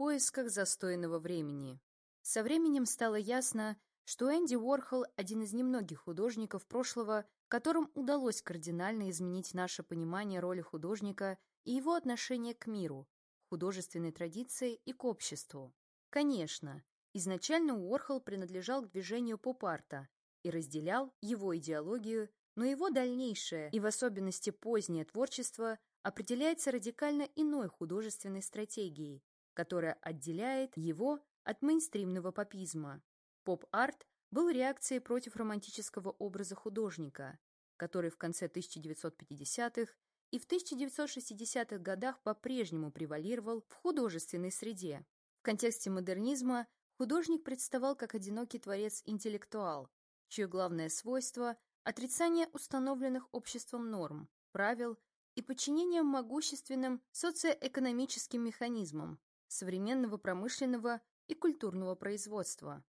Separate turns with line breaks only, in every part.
поисках застойного времени. Со временем стало ясно, что Энди Уорхол – один из немногих художников прошлого, которым удалось кардинально изменить наше понимание роли художника и его отношение к миру, художественной традиции и к обществу. Конечно, изначально Уорхол принадлежал к движению поп-арта и разделял его идеологию, но его дальнейшее и в особенности позднее творчество определяется радикально иной художественной стратегией, которая отделяет его от мейнстримного попизма. Поп-арт был реакцией против романтического образа художника, который в конце 1950-х и в 1960-х годах по-прежнему превалировал в художественной среде. В контексте модернизма художник представал как одинокий творец-интеллектуал, чье главное свойство – отрицание установленных обществом норм, правил и подчинение могущественным социоэкономическим механизмам современного промышленного и культурного производства.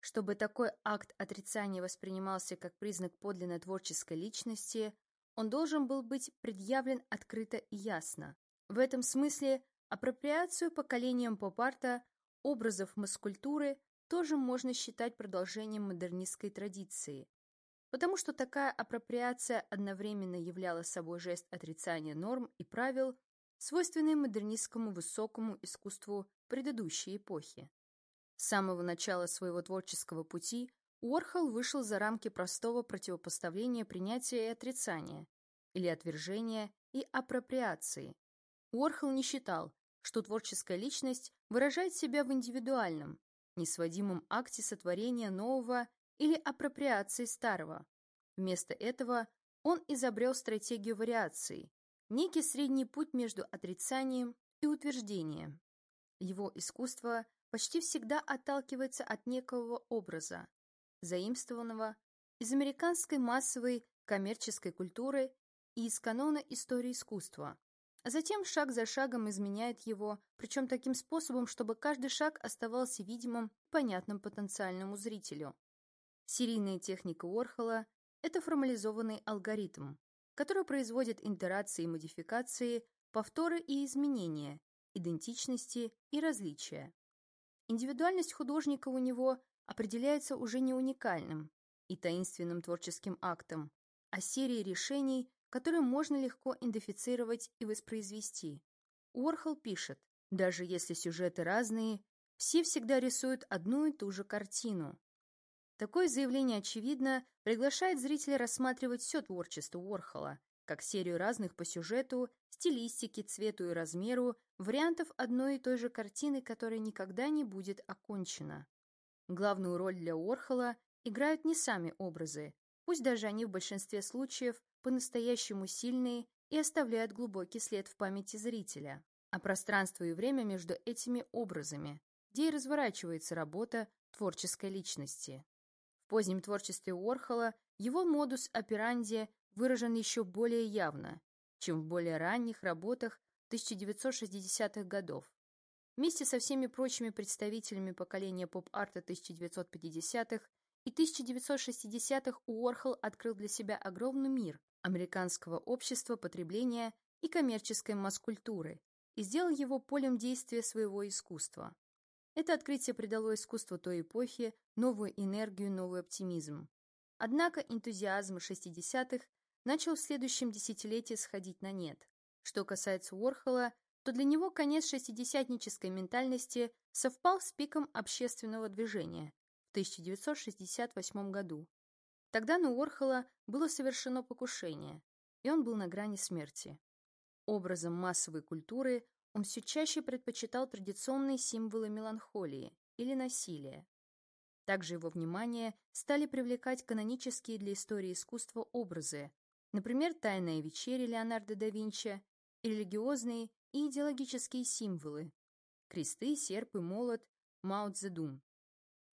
Чтобы такой акт отрицания воспринимался как признак подлинно творческой личности, он должен был быть предъявлен открыто и ясно. В этом смысле апроприацию поколением поп-арта образов маскультуры тоже можно считать продолжением модернистской традиции, потому что такая апроприация одновременно являла собой жест отрицания норм и правил, свойственный модернистскому высокому искусству предыдущей эпохи. С самого начала своего творческого пути Уорхол вышел за рамки простого противопоставления принятия и отрицания, или отвержения и апроприации. Уорхол не считал, что творческая личность выражает себя в индивидуальном, несводимом акте сотворения нового или апроприации старого. Вместо этого он изобрел стратегию вариации, некий средний путь между отрицанием и утверждением. Его искусство почти всегда отталкивается от некого образа, заимствованного из американской массовой коммерческой культуры и из канона истории искусства, а затем шаг за шагом изменяет его, причем таким способом, чтобы каждый шаг оставался видимым, понятным потенциальному зрителю. Серийная техника Уорхола – это формализованный алгоритм, который производит итерации и модификации, повторы и изменения, идентичности и различия. Индивидуальность художника у него определяется уже не уникальным и таинственным творческим актом, а серией решений, которые можно легко идентифицировать и воспроизвести. Уорхол пишет, даже если сюжеты разные, все всегда рисуют одну и ту же картину. Такое заявление, очевидно, приглашает зрителя рассматривать все творчество Уорхола, как серию разных по сюжету, стилистике, цвету и размеру, вариантов одной и той же картины, которая никогда не будет окончена. Главную роль для Уорхола играют не сами образы, пусть даже они в большинстве случаев по-настоящему сильные и оставляют глубокий след в памяти зрителя, а пространство и время между этими образами, где и разворачивается работа творческой личности. В позднем творчестве Уорхола его модус операнди выражен еще более явно, чем в более ранних работах 1960-х годов. Вместе со всеми прочими представителями поколения поп-арта 1950-х и 1960-х Уорхол открыл для себя огромный мир американского общества потребления и коммерческой маскультуры и сделал его полем действия своего искусства. Это открытие придало искусству той эпохи новую энергию, новый оптимизм. Однако энтузиазм 60-х начал в следующем десятилетии сходить на нет. Что касается Уорхола, то для него конец шестидесятнической ментальности совпал с пиком общественного движения в 1968 году. Тогда на Уорхола было совершено покушение, и он был на грани смерти. Образом массовой культуры он все чаще предпочитал традиционные символы меланхолии или насилия. Также его внимание стали привлекать канонические для истории искусства образы, например, «Тайная вечеря» Леонардо да Винчи, и религиозные и идеологические символы – кресты, серп и молот, Мао Цзэдун.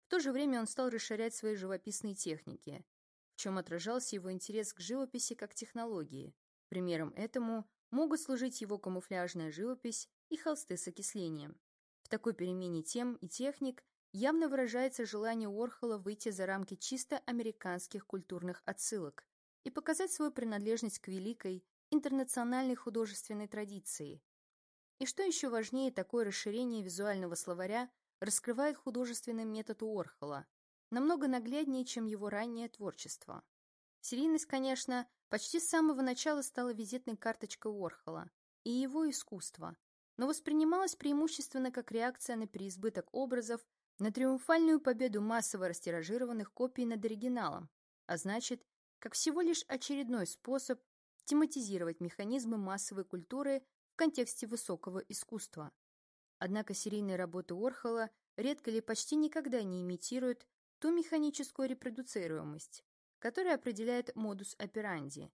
В то же время он стал расширять свои живописные техники, в чем отражался его интерес к живописи как технологии. Примером этому могут служить его камуфляжная живопись и холсты с окислением. В такой перемене тем и техник явно выражается желание Уорхола выйти за рамки чисто американских культурных отсылок и показать свою принадлежность к великой, интернациональной художественной традиции. И что еще важнее, такое расширение визуального словаря раскрывает художественный метод Уорхола, намного нагляднее, чем его раннее творчество. Серийность, конечно, почти с самого начала стала визитной карточкой Уорхола и его искусства, но воспринималась преимущественно как реакция на переизбыток образов, на триумфальную победу массово растиражированных копий над оригиналом, а значит, как всего лишь очередной способ тематизировать механизмы массовой культуры в контексте высокого искусства. Однако серийные работы Орхола редко или почти никогда не имитируют ту механическую репродуцируемость, которая определяет модус операнди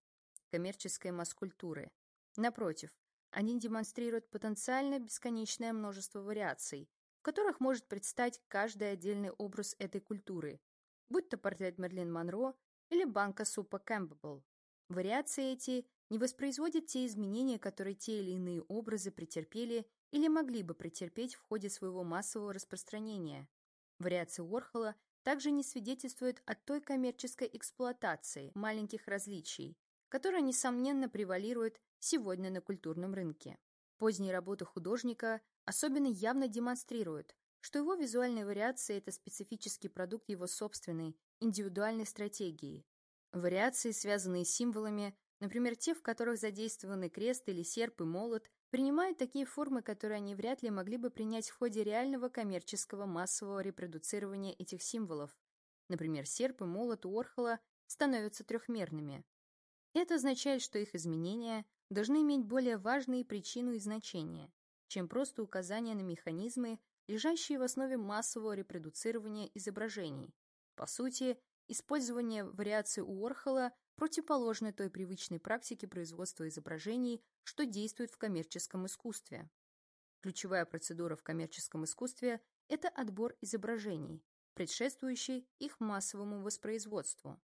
коммерческой масс-культуры. Напротив, они демонстрируют потенциально бесконечное множество вариаций, в которых может предстать каждый отдельный образ этой культуры, будь то портрет Мерлин Монро или банка супа Кэмпбелл. Вариации эти не воспроизводят те изменения, которые те или иные образы претерпели или могли бы претерпеть в ходе своего массового распространения. Вариации Уорхола также не свидетельствует о той коммерческой эксплуатации маленьких различий, которая, несомненно, превалирует сегодня на культурном рынке. Поздние работы художника особенно явно демонстрируют, что его визуальные вариации – это специфический продукт его собственной, индивидуальной стратегии. Вариации, связанные с символами, например, те, в которых задействованы крест или серп и молот, принимают такие формы, которые они вряд ли могли бы принять в ходе реального коммерческого массового репродуцирования этих символов. Например, серп и молот у Орхола становятся трехмерными. Это означает, что их изменения должны иметь более важные причину и значение, чем просто указание на механизмы, лежащие в основе массового репродуцирования изображений. По сути, использование вариации у Орхола противоположны той привычной практике производства изображений, что действует в коммерческом искусстве. Ключевая процедура в коммерческом искусстве – это отбор изображений, предшествующий их массовому воспроизводству.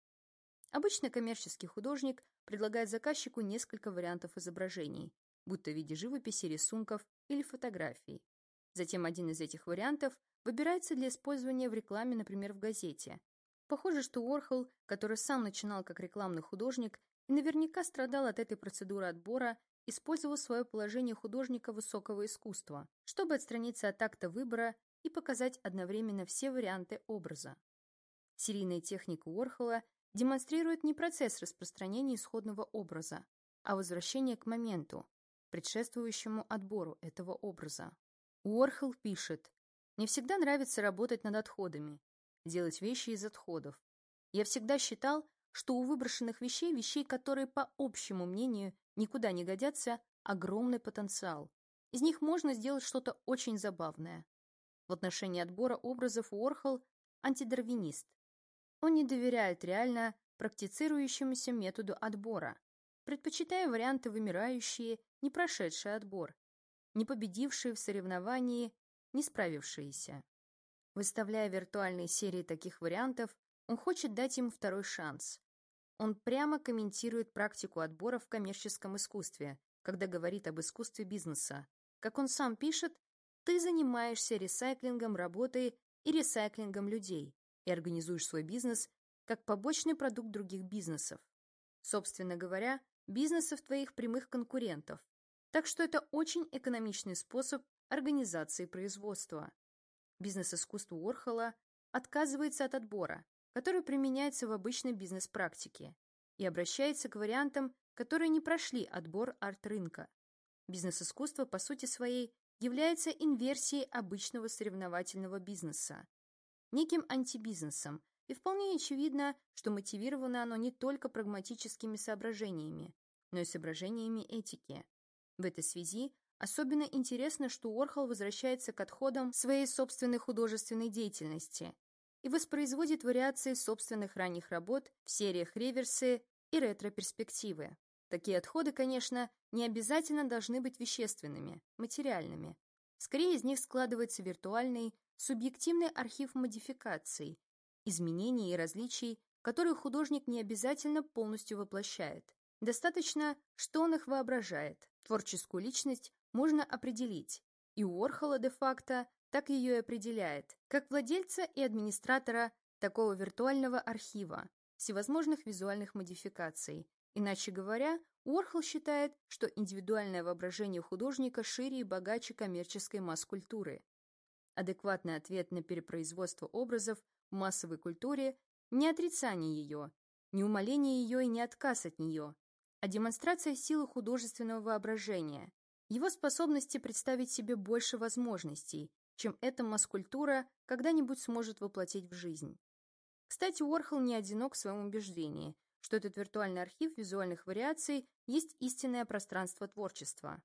Обычно коммерческий художник предлагает заказчику несколько вариантов изображений, будто в виде живописи, рисунков или фотографий. Затем один из этих вариантов выбирается для использования в рекламе, например, в газете, Похоже, что Уорхол, который сам начинал как рекламный художник и наверняка страдал от этой процедуры отбора, использовал свое положение художника высокого искусства, чтобы отстраниться от акта выбора и показать одновременно все варианты образа. Серийная техника Уорхола демонстрирует не процесс распространения исходного образа, а возвращение к моменту, предшествующему отбору этого образа. Уорхол пишет, «Мне всегда нравится работать над отходами, делать вещи из отходов. Я всегда считал, что у выброшенных вещей, вещей, которые, по общему мнению, никуда не годятся, огромный потенциал. Из них можно сделать что-то очень забавное. В отношении отбора образов Уорхол – антидарвинист. Он не доверяет реально практицирующемуся методу отбора, предпочитая варианты вымирающие, не прошедшие отбор, не победившие в соревновании, не справившиеся. Выставляя виртуальные серии таких вариантов, он хочет дать им второй шанс. Он прямо комментирует практику отбора в коммерческом искусстве, когда говорит об искусстве бизнеса. Как он сам пишет, ты занимаешься ресайклингом работы и ресайклингом людей и организуешь свой бизнес как побочный продукт других бизнесов. Собственно говоря, бизнесов твоих прямых конкурентов. Так что это очень экономичный способ организации производства. Бизнес-искусство Уорхола отказывается от отбора, который применяется в обычной бизнес-практике, и обращается к вариантам, которые не прошли отбор арт-рынка. Бизнес-искусство по сути своей является инверсией обычного соревновательного бизнеса, неким антибизнесом, и вполне очевидно, что мотивировано оно не только прагматическими соображениями, но и соображениями этики. В этой связи Особенно интересно, что Уорхол возвращается к отходам своей собственной художественной деятельности и воспроизводит вариации собственных ранних работ в сериях реверсы и ретро-перспективы. Такие отходы, конечно, не обязательно должны быть вещественными, материальными. Скорее из них складывается виртуальный, субъективный архив модификаций, изменений и различий, которые художник не обязательно полностью воплощает. Достаточно, что он их воображает. Творческую личность можно определить, и Уорхола де-факто так ее и определяет, как владельца и администратора такого виртуального архива, всевозможных визуальных модификаций, Иначе говоря, Уорхол считает, что индивидуальное воображение художника шире и богаче коммерческой масс-культуры. Адекватный ответ на перепроизводство образов в массовой культуре – не отрицание ее, не умаление ее и не отказ от нее, а демонстрация силы художественного воображения, его способности представить себе больше возможностей, чем эта масс-культура когда-нибудь сможет воплотить в жизнь. Кстати, Уорхол не одинок в своем убеждении, что этот виртуальный архив визуальных вариаций есть истинное пространство творчества.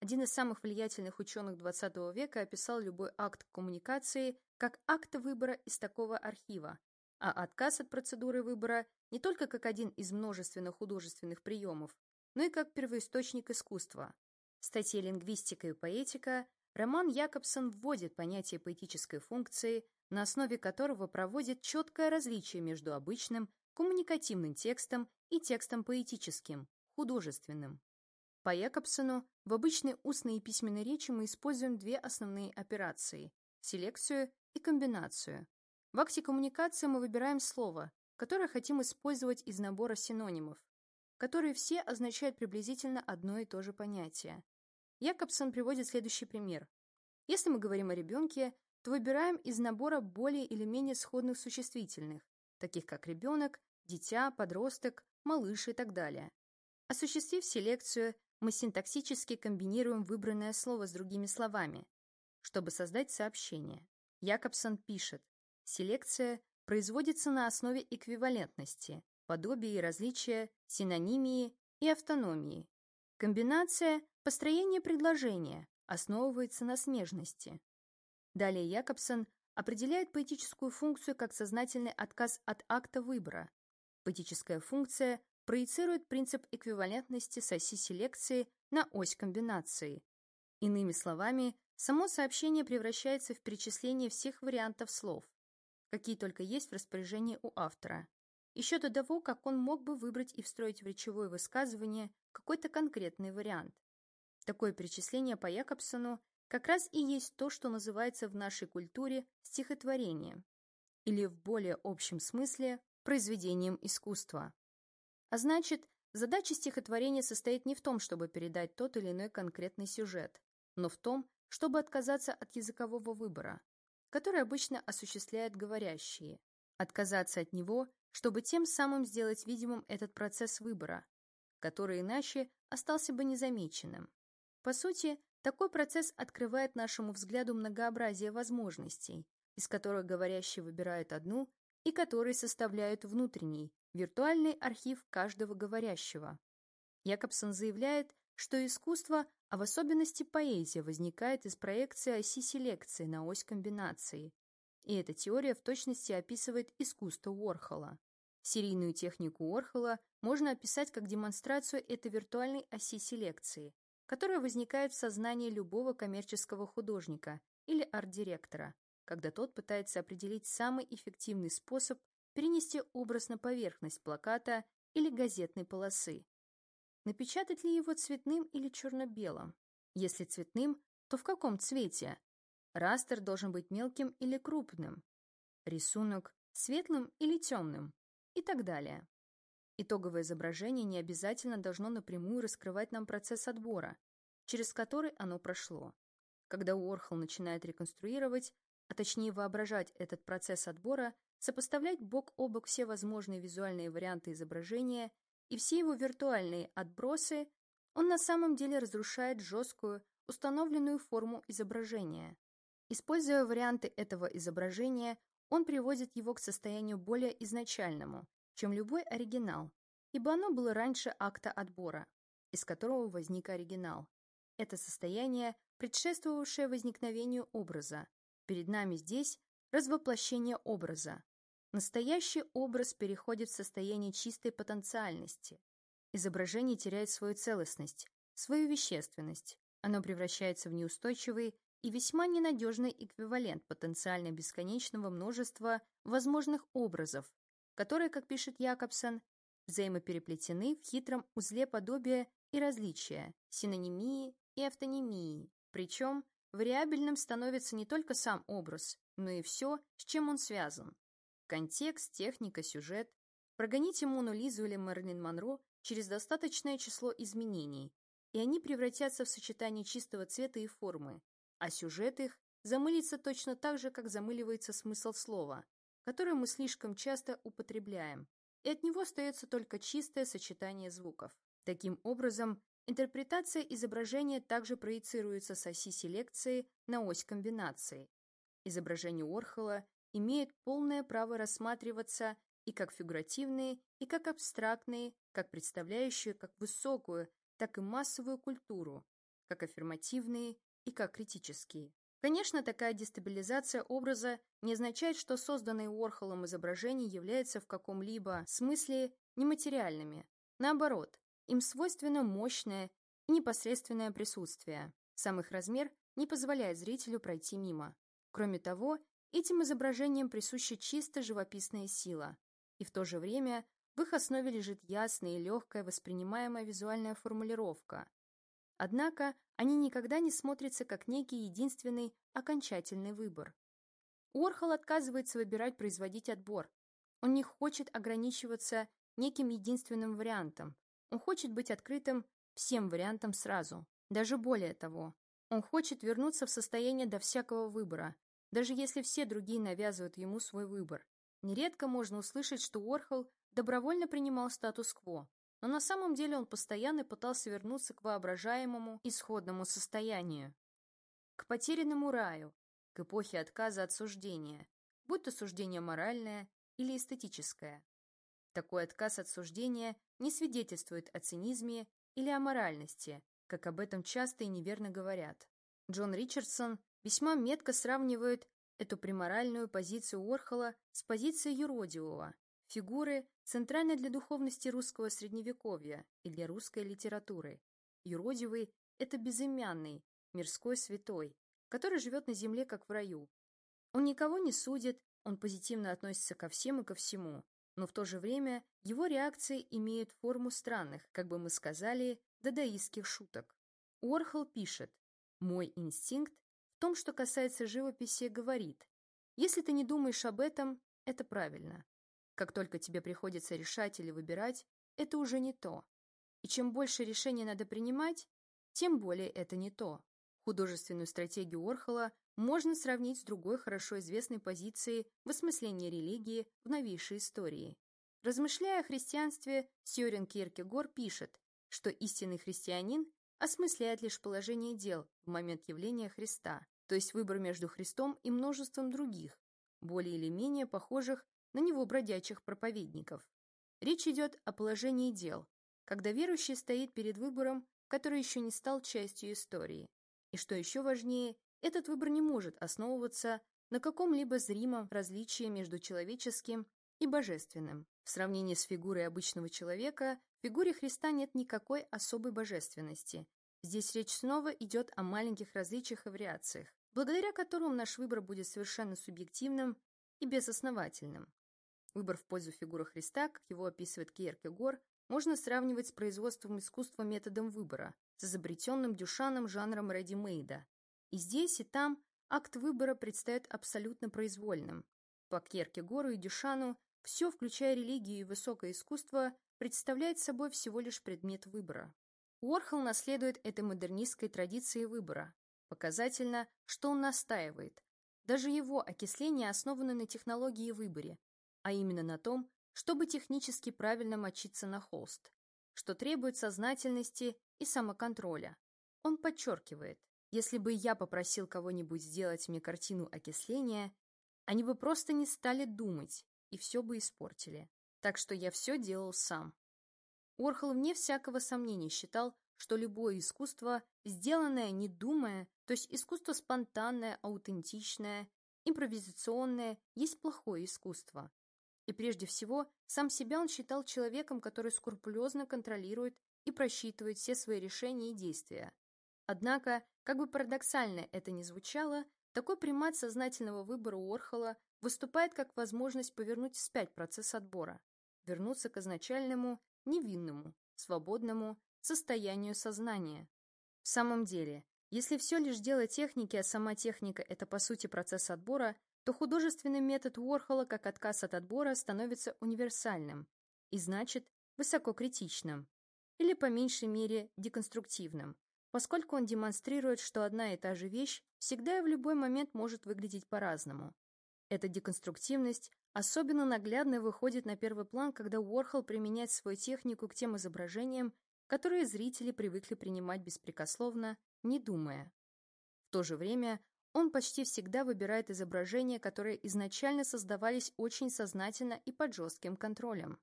Один из самых влиятельных ученых XX века описал любой акт коммуникации как акт выбора из такого архива, а отказ от процедуры выбора не только как один из множественных художественных приемов, но и как первоисточник искусства. Статье «Лингвистика и поэтика» Роман Якобсон вводит понятие поэтической функции, на основе которого проводит четкое различие между обычным коммуникативным текстом и текстом поэтическим, художественным. По Якобсону в обычной устной и письменной речи мы используем две основные операции – селекцию и комбинацию. В акте коммуникации мы выбираем слово, которое хотим использовать из набора синонимов, которые все означают приблизительно одно и то же понятие. Якобсон приводит следующий пример. Если мы говорим о ребенке, то выбираем из набора более или менее сходных существительных, таких как ребенок, дитя, подросток, малыш и так далее. Осуществив селекцию, мы синтаксически комбинируем выбранное слово с другими словами, чтобы создать сообщение. Якобсон пишет, селекция производится на основе эквивалентности, подобия и различия, синонимии и автономии. Комбинация Построение предложения основывается на смежности. Далее Якобсон определяет поэтическую функцию как сознательный отказ от акта выбора. Поэтическая функция проецирует принцип эквивалентности с оси селекции на ось комбинации. Иными словами, само сообщение превращается в перечисление всех вариантов слов, какие только есть в распоряжении у автора, еще до того, как он мог бы выбрать и встроить в речевое высказывание какой-то конкретный вариант. Такое перечисление по Якобсону как раз и есть то, что называется в нашей культуре стихотворением, или в более общем смысле произведением искусства. А значит, задача стихотворения состоит не в том, чтобы передать тот или иной конкретный сюжет, но в том, чтобы отказаться от языкового выбора, который обычно осуществляют говорящие, отказаться от него, чтобы тем самым сделать видимым этот процесс выбора, который иначе остался бы незамеченным. По сути, такой процесс открывает нашему взгляду многообразие возможностей, из которых говорящий выбирает одну и которые составляют внутренний, виртуальный архив каждого говорящего. Якобсон заявляет, что искусство, а в особенности поэзия, возникает из проекции оси селекции на ось комбинации. И эта теория в точности описывает искусство Уорхола. Серийную технику Уорхола можно описать как демонстрацию этой виртуальной оси селекции, которая возникает в сознании любого коммерческого художника или арт-директора, когда тот пытается определить самый эффективный способ перенести образ на поверхность плаката или газетной полосы. Напечатать ли его цветным или черно-белым? Если цветным, то в каком цвете? Растер должен быть мелким или крупным? Рисунок светлым или темным? И так далее. Итоговое изображение не обязательно должно напрямую раскрывать нам процесс отбора, через который оно прошло. Когда Уорхол начинает реконструировать, а точнее воображать этот процесс отбора, сопоставлять бок о бок все возможные визуальные варианты изображения и все его виртуальные отбросы, он на самом деле разрушает жесткую, установленную форму изображения. Используя варианты этого изображения, он приводит его к состоянию более изначальному, чем любой оригинал, ибо оно было раньше акта отбора, из которого возник оригинал. Это состояние, предшествовавшее возникновению образа. Перед нами здесь развоплощение образа. Настоящий образ переходит в состояние чистой потенциальности. Изображение теряет свою целостность, свою вещественность. Оно превращается в неустойчивый и весьма ненадежный эквивалент потенциально бесконечного множества возможных образов, которые, как пишет Якобсон, взаимопереплетены в хитром узле подобия и различия, синонимии и автонимии. Причем вариабельным становится не только сам образ, но и все, с чем он связан. Контекст, техника, сюжет. Прогоните Мону Лизу или Мерлин Монро через достаточное число изменений, и они превратятся в сочетание чистого цвета и формы, а сюжет их замылится точно так же, как замыливается смысл слова, которое мы слишком часто употребляем, и от него остается только чистое сочетание звуков. Таким образом, интерпретация изображения также проецируется с оси селекции на ось комбинации. Изображение Орхола имеет полное право рассматриваться и как фигуративные, и как абстрактные, как представляющие как высокую, так и массовую культуру, как аффирмативные и как критические. Конечно, такая дестабилизация образа не означает, что созданные Уорхолом изображения являются в каком-либо смысле нематериальными. Наоборот, им свойственно мощное и непосредственное присутствие. Сам их размер не позволяет зрителю пройти мимо. Кроме того, этим изображениям присуща чисто живописная сила, и в то же время в их основе лежит ясная и легкая воспринимаемая визуальная формулировка. Однако они никогда не смотрятся как некий единственный окончательный выбор. Уорхол отказывается выбирать производить отбор. Он не хочет ограничиваться неким единственным вариантом. Он хочет быть открытым всем вариантам сразу. Даже более того, он хочет вернуться в состояние до всякого выбора, даже если все другие навязывают ему свой выбор. Нередко можно услышать, что Уорхол добровольно принимал статус-кво, но на самом деле он постоянно пытался вернуться к воображаемому исходному состоянию, к потерянному раю, к эпохе отказа от суждения, будь то суждение моральное или эстетическое. Такой отказ от суждения не свидетельствует о цинизме или о моральности, как об этом часто и неверно говорят. Джон Ричардсон весьма метко сравнивает эту приморальную позицию Орхола с позицией юродивого, фигуры, центральной для духовности русского средневековья и для русской литературы. Юродивый – это безымянный, мирской святой, который живет на земле как в раю. Он никого не судит, он позитивно относится ко всем и ко всему, но в то же время его реакции имеют форму странных, как бы мы сказали, дадаистских шуток. Уорхол пишет «Мой инстинкт в том, что касается живописи, говорит, если ты не думаешь об этом, это правильно. Как только тебе приходится решать или выбирать, это уже не то. И чем больше решений надо принимать, тем более это не то. Художественную стратегию Орхола можно сравнить с другой хорошо известной позицией в осмыслении религии в новейшей истории. Размышляя о христианстве, Сьорен Киркегор пишет, что истинный христианин осмысляет лишь положение дел в момент явления Христа, то есть выбор между Христом и множеством других, более или менее похожих на него бродячих проповедников. Речь идет о положении дел, когда верующий стоит перед выбором, который еще не стал частью истории. И что еще важнее, этот выбор не может основываться на каком-либо зримом различии между человеческим и божественным. В сравнении с фигурой обычного человека, в фигуре Христа нет никакой особой божественности. Здесь речь снова идет о маленьких различиях и вариациях, благодаря которым наш выбор будет совершенно субъективным и безосновательным. Выбор в пользу фигуры Христа, как его описывает Кьеркегор, можно сравнивать с производством искусства методом выбора, с изобретенным Дюшаном жанром ready-made. И здесь, и там акт выбора предстает абсолютно произвольным. По Кьеркегору и Дюшану все, включая религию и высокое искусство, представляет собой всего лишь предмет выбора. Уорхол наследует этой модернистской традиции выбора. Показательно, что он настаивает. Даже его окисление основано на технологии выборе, а именно на том, чтобы технически правильно мочиться на холст, что требует сознательности и самоконтроля. Он подчеркивает, если бы я попросил кого-нибудь сделать мне картину окисления, они бы просто не стали думать и все бы испортили. Так что я все делал сам. Орхол вне всякого сомнения считал, что любое искусство, сделанное не думая, то есть искусство спонтанное, аутентичное, импровизационное, есть плохое искусство. И прежде всего, сам себя он считал человеком, который скрупулезно контролирует и просчитывает все свои решения и действия. Однако, как бы парадоксально это ни звучало, такой примат сознательного выбора у Орхола выступает как возможность повернуть вспять процесс отбора, вернуться к изначальному, невинному, свободному состоянию сознания. В самом деле, если все лишь дело техники, а сама техника – это по сути процесс отбора, то художественный метод Уорхола как отказ от отбора становится универсальным и значит высококритичным. или по меньшей мере деконструктивным, поскольку он демонстрирует, что одна и та же вещь всегда и в любой момент может выглядеть по-разному. Эта деконструктивность особенно наглядно выходит на первый план, когда Уорхол применяет свою технику к тем изображениям, которые зрители привыкли принимать беспрекословно, не думая. В то же время он почти всегда выбирает изображения, которые изначально создавались очень сознательно и под жестким контролем.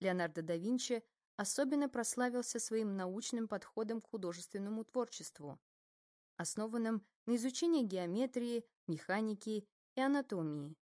Леонардо да Винчи особенно прославился своим научным подходом к художественному творчеству, основанным на изучении геометрии, механики и анатомии.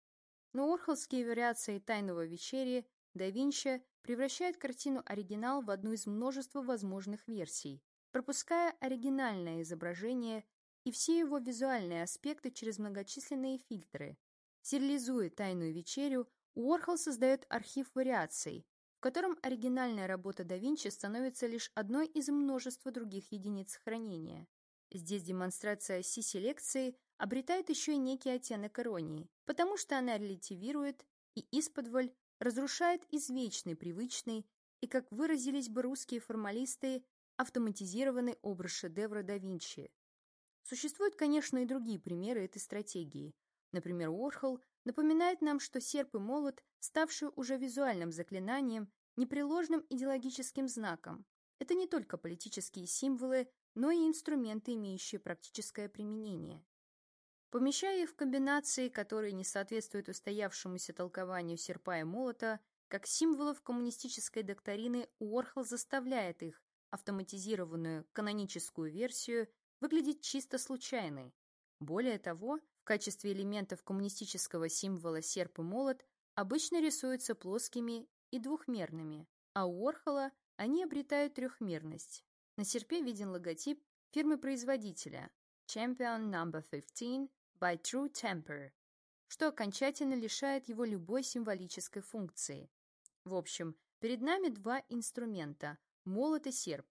Но орхолские вариации «Тайного вечери» да Винчи превращают картину оригинал в одну из множества возможных версий, пропуская оригинальное изображение и все его визуальные аспекты через многочисленные фильтры. Сериализуя «Тайную вечерю», Уорхол создает архив вариаций, в котором оригинальная работа да Винчи становится лишь одной из множества других единиц хранения. Здесь демонстрация оси селекции обретает еще и некий оттенок иронии, потому что она релятивирует и исподволь разрушает извечный, привычный и, как выразились бы русские формалисты, автоматизированный образ шедевра да Винчи. Существуют, конечно, и другие примеры этой стратегии. Например, Уорхол напоминает нам, что серп и молот, ставшие уже визуальным заклинанием, непреложным идеологическим знаком, это не только политические символы, но и инструменты, имеющие практическое применение. Помещая их в комбинации, которые не соответствуют устоявшемуся толкованию серпа и молота, как символов коммунистической доктрины, Уорхол заставляет их, автоматизированную каноническую версию, выглядеть чисто случайной. Более того, в качестве элементов коммунистического символа серп и молот обычно рисуются плоскими и двухмерными, а у Орхола они обретают трехмерность. На серпе виден логотип фирмы-производителя Champion No. 15 by True Temper, что окончательно лишает его любой символической функции. В общем, перед нами два инструмента – молот и серп.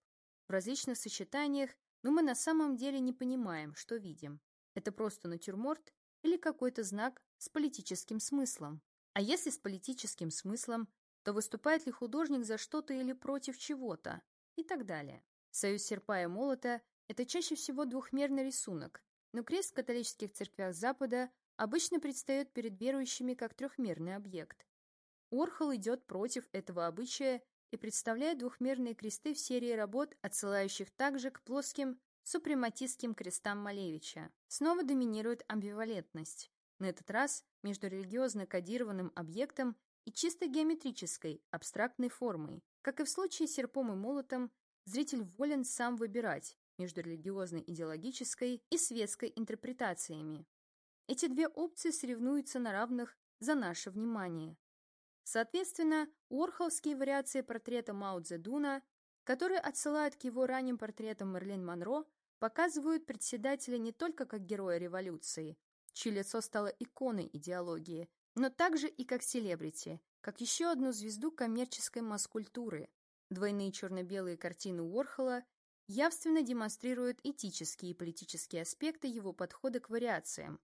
В различных сочетаниях, но мы на самом деле не понимаем, что видим. Это просто натюрморт или какой-то знак с политическим смыслом. А если с политическим смыслом, то выступает ли художник за что-то или против чего-то и так далее. Союз серпа и молота – это чаще всего двухмерный рисунок, но крест в католических церквях Запада обычно предстает перед верующими как трехмерный объект. Орхол идет против этого обычая и представляет двухмерные кресты в серии работ, отсылающих также к плоским супрематистским крестам Малевича. Снова доминирует амбивалентность. На этот раз между религиозно кодированным объектом и чисто геометрической, абстрактной формой. Как и в случае с серпом и молотом, зритель волен сам выбирать между религиозной идеологической и светской интерпретациями. Эти две опции соревнуются на равных за наше внимание. Соответственно, уорхолские вариации портрета Мао Цзэдуна, которые отсылают к его ранним портретам Мерлин Монро, показывают председателя не только как героя революции, чье лицо стало иконой идеологии, но также и как селебрити, как еще одну звезду коммерческой масс-культуры. Двойные черно-белые картины Уорхола явственно демонстрируют этические и политические аспекты его подхода к вариациям.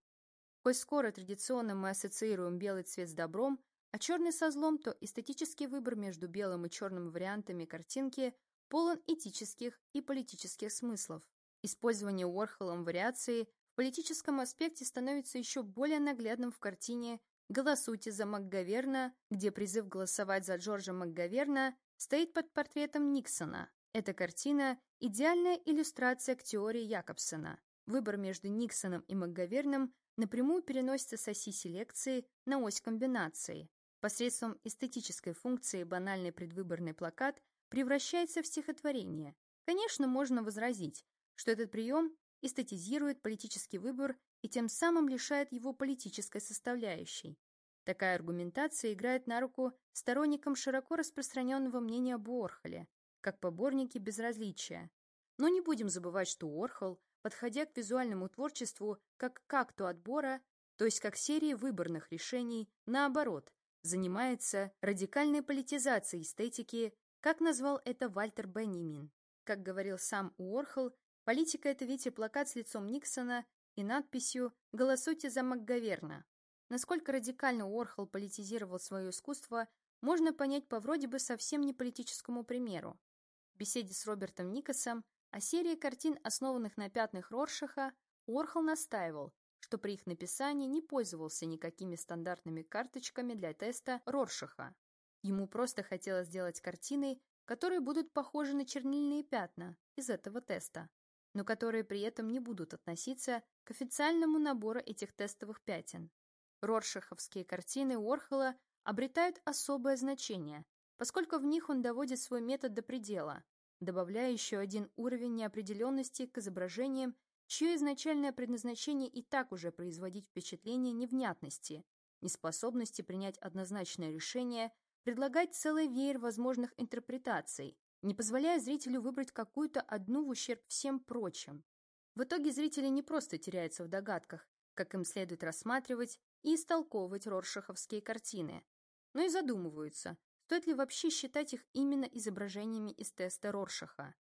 Хоть скоро традиционно мы ассоциируем белый цвет с добром, а черный со злом, то эстетический выбор между белым и черным вариантами картинки полон этических и политических смыслов. Использование Уорхолом вариации в политическом аспекте становится еще более наглядным в картине «Голосуйте за МакГаверна», где призыв голосовать за Джорджа МакГаверна стоит под портретом Никсона. Эта картина – идеальная иллюстрация к теории Якобсона. Выбор между Никсоном и МакГаверном напрямую переносится с оси селекции на ось комбинации. Посредством эстетической функции банальный предвыборный плакат превращается в стихотворение. Конечно, можно возразить, что этот прием эстетизирует политический выбор и тем самым лишает его политической составляющей. Такая аргументация играет на руку сторонникам широко распространенного мнения об Уорхоле, как поборники безразличия. Но не будем забывать, что Уорхол, подходя к визуальному творчеству как к акту отбора, то есть как серии выборных решений, наоборот, занимается радикальной политизацией эстетики, как назвал это Вальтер Беннимин. Как говорил сам Уорхол, Политика — это ведь и плакат с лицом Никсона и надписью «Голосуйте за МакГаверна». Насколько радикально Уорхол политизировал свое искусство, можно понять по вроде бы совсем не политическому примеру. В беседе с Робертом Никосом о серии картин, основанных на пятнах Роршаха, Уорхол настаивал, что при их написании не пользовался никакими стандартными карточками для теста Роршаха. Ему просто хотелось сделать картины, которые будут похожи на чернильные пятна из этого теста, но которые при этом не будут относиться к официальному набору этих тестовых пятен. Роршаховские картины Уорхола обретают особое значение, поскольку в них он доводит свой метод до предела, добавляя еще один уровень неопределенности к изображениям, чье изначальное предназначение и так уже производить впечатление невнятности, неспособности принять однозначное решение, предлагать целый веер возможных интерпретаций, не позволяя зрителю выбрать какую-то одну в ущерб всем прочим. В итоге зрители не просто теряются в догадках, как им следует рассматривать и истолковывать роршаховские картины, но и задумываются, стоит ли вообще считать их именно изображениями из теста Роршаха.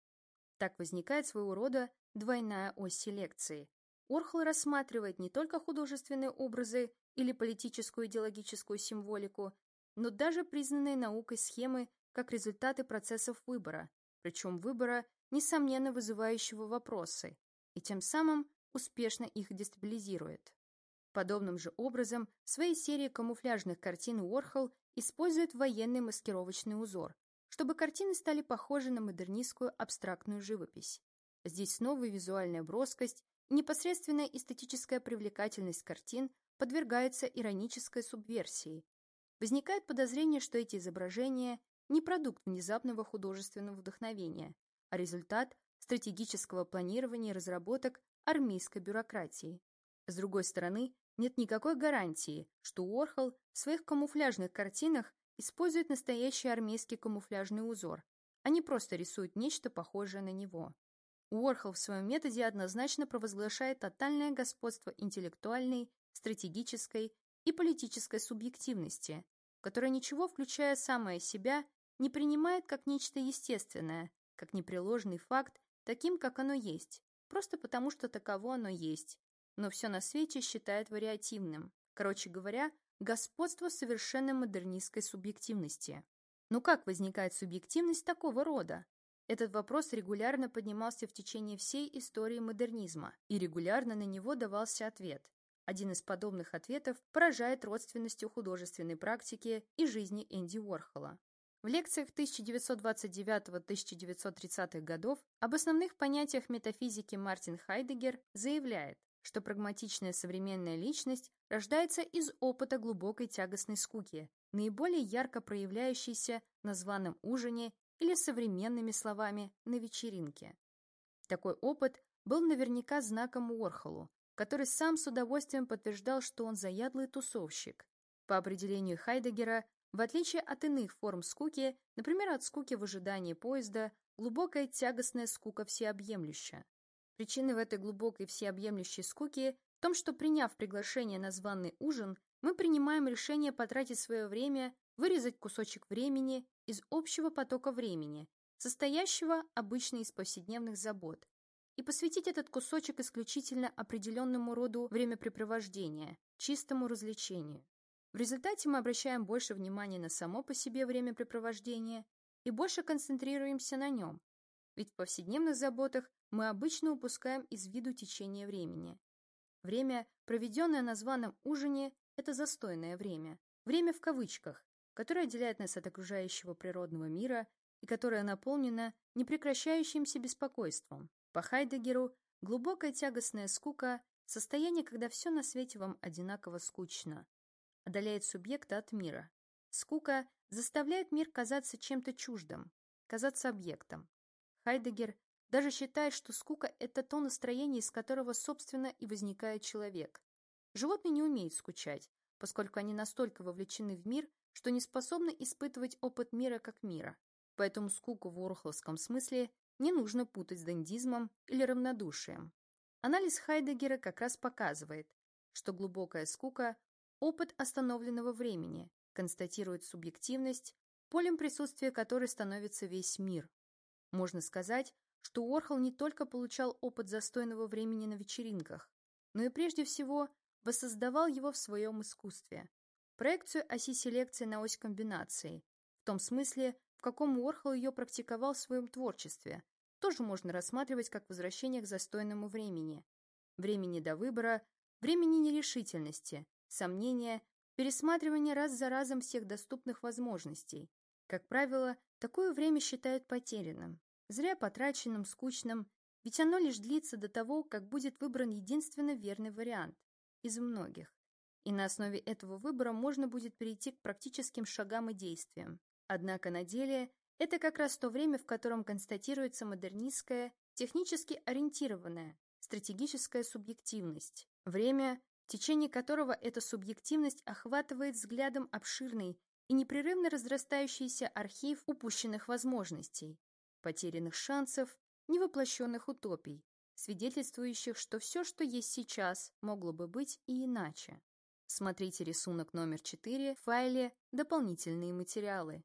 Так возникает своего рода двойная ось селекции. Орхол рассматривает не только художественные образы или политическую идеологическую символику, но даже признанные наукой схемы как результаты процессов выбора, причем выбора, несомненно вызывающего вопросы, и тем самым успешно их дестабилизирует. Подобным же образом в своей серии камуфляжных картин Уорхол использует военный маскировочный узор, чтобы картины стали похожи на модернистскую абстрактную живопись. Здесь снова визуальная броскость непосредственная эстетическая привлекательность картин подвергаются иронической субверсии. Возникает подозрение, что эти изображения не продукт внезапного художественного вдохновения, а результат стратегического планирования и разработок армейской бюрократии. С другой стороны, нет никакой гарантии, что Уорхол в своих камуфляжных картинах использует настоящий армейский камуфляжный узор, не просто рисует нечто похожее на него. Уорхол в своем методе однозначно провозглашает тотальное господство интеллектуальной, стратегической и политической субъективности, которая ничего, включая самое себя, не принимает как нечто естественное, как непреложный факт, таким, как оно есть, просто потому что таково оно есть, но все на свете считает вариативным. Короче говоря, господство совершенно модернистской субъективности. Но как возникает субъективность такого рода? Этот вопрос регулярно поднимался в течение всей истории модернизма, и регулярно на него давался ответ. Один из подобных ответов поражает родственностью художественной практики и жизни Энди Уорхола. В лекциях 1929-1930-х годов об основных понятиях метафизики Мартин Хайдегер заявляет, что прагматичная современная личность рождается из опыта глубокой тягостной скуки, наиболее ярко проявляющейся на званом ужине или современными словами на вечеринке. Такой опыт был наверняка знаком Уорхолу, который сам с удовольствием подтверждал, что он заядлый тусовщик. По определению Хайдегера, в отличие от иных форм скуки, например, от скуки в ожидании поезда, глубокая тягостная скука всеобъемлющая. Причина в этой глубокой всеобъемлющей скуке в том, что приняв приглашение на званый ужин, мы принимаем решение потратить свое время, вырезать кусочек времени из общего потока времени, состоящего обычно из повседневных забот, и посвятить этот кусочек исключительно определенному роду времяпрепровождения, чистому развлечению. В результате мы обращаем больше внимания на само по себе времяпрепровождение и больше концентрируемся на нем, ведь в повседневных заботах мы обычно упускаем из виду течение времени. Время, проведенное на званом ужине, это застойное время. Время в кавычках, которое отделяет нас от окружающего природного мира и которое наполнено непрекращающимся беспокойством. По Хайдегеру глубокая тягостная скука – состояние, когда все на свете вам одинаково скучно, отдаляет субъекта от мира. Скука заставляет мир казаться чем-то чуждым, казаться объектом. Хайдегер даже считает, что скука – это то настроение, из которого, собственно, и возникает человек. Животные не умеют скучать, поскольку они настолько вовлечены в мир, что не способны испытывать опыт мира как мира. Поэтому скуку в орхолском смысле не нужно путать с дендизмом или равнодушием. Анализ Хайдегера как раз показывает, что глубокая скука – опыт остановленного времени, констатирует субъективность, полем присутствия которой становится весь мир. Можно сказать, что Уорхол не только получал опыт застойного времени на вечеринках, но и прежде всего воссоздавал его в своем искусстве. Проекцию оси селекции на ось комбинации, в том смысле, каком Уорхол ее практиковал в своем творчестве, тоже можно рассматривать как возвращение к застойному времени. Времени до выбора, времени нерешительности, сомнения, пересматривания раз за разом всех доступных возможностей. Как правило, такое время считают потерянным, зря потраченным, скучным, ведь оно лишь длится до того, как будет выбран единственно верный вариант из многих. И на основе этого выбора можно будет перейти к практическим шагам и действиям. Однако на деле это как раз то время, в котором констатируется модернистская, технически ориентированная, стратегическая субъективность. Время, в течение которого эта субъективность охватывает взглядом обширный и непрерывно разрастающийся архив упущенных возможностей, потерянных шансов, невоплощенных утопий, свидетельствующих, что все, что есть сейчас, могло бы быть и иначе. Смотрите рисунок номер 4 в файле «Дополнительные материалы».